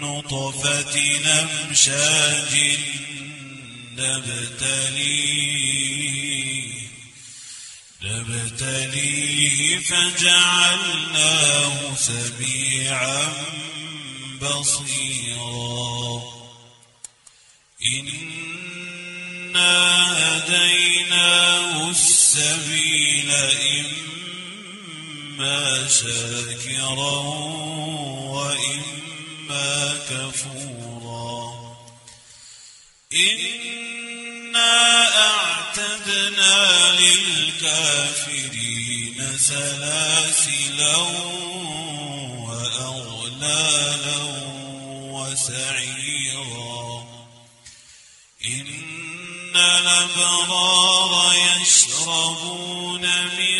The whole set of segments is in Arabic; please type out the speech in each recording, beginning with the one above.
نطفة أمشاج نبتليه نبتليه فجعلناه سميعا بصيرا. إنا هديناه السبيل إما شاكرا وإما كفورا. إنا أعتدنا للكافرين سلاسلا وأغلالا وسعيرا. إن الأبرار يشربون من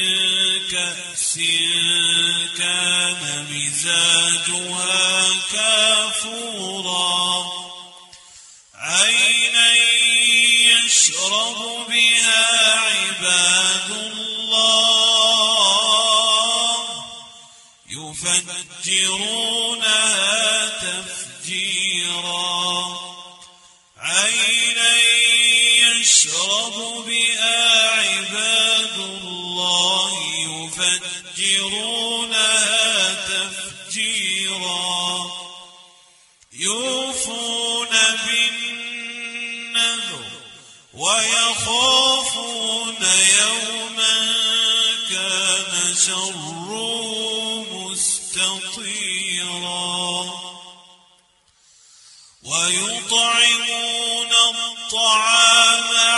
كأس كان مزاجها كافورا. عينا يشرب بها عباد الله. يفجرونها يوفون بالنذر ويخافون يوما كان شره مستطيرا ويطعمون الطعام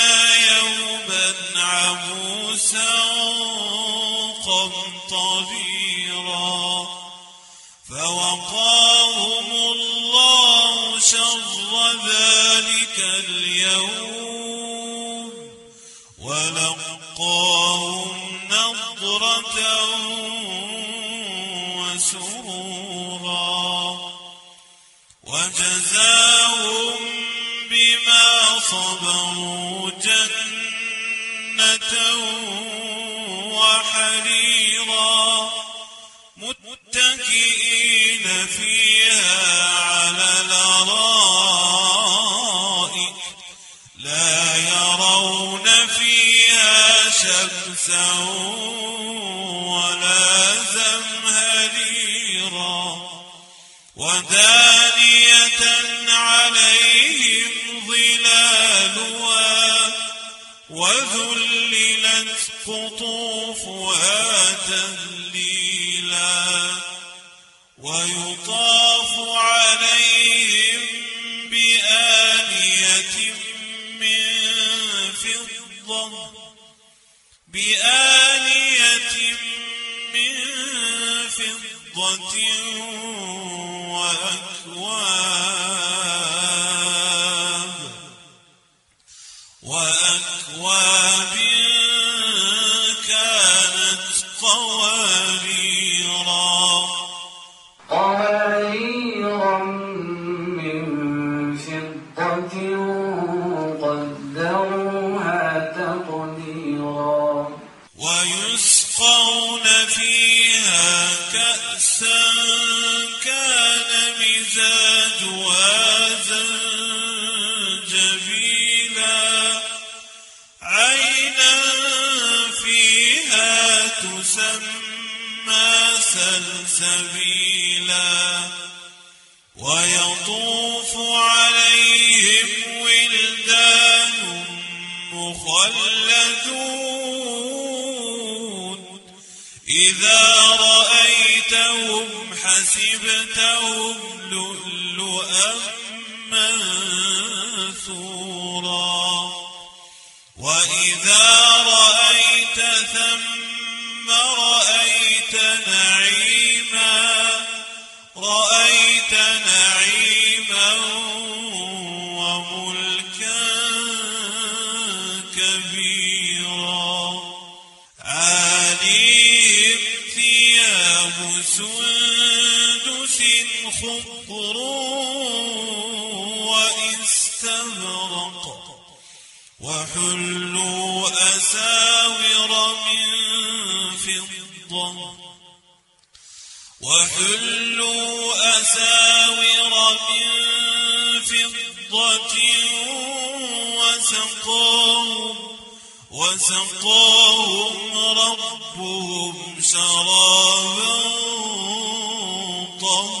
شر ذلك اليوم ولقاهم نضرة وسرورا وجزاهم بما صبروا جنة وحريرا متكئين فيها يرون فيها شمسا ولا زمهريرا ودانية عليهم ظلالها وذللت قطوفها تذليلا فضة بآنية من فضة وأكواب مزاجها زنجبيلا عينا فيها تسمى سلسبيلا ويطوف عليهم ولدان مخلدون. إذا رأيتهم حسبتهم لؤلؤا منثورا. وإذا رأيت ثم رأيت نعيما رأيت نعيما وملكا كبيرا. عاليهم ثياب سندس خضر واستبرق وحلوا أساور من فضة وحلوا أساور من فضة وسقاهم وسقاهم ربهم شرابا طهورا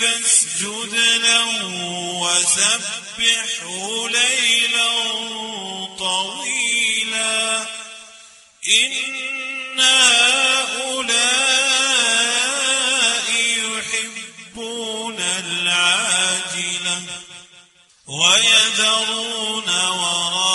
فاسجد له وسبحه ليلا طويلا. إن هؤلاء يحبون العاجلة ويذرون وراءهم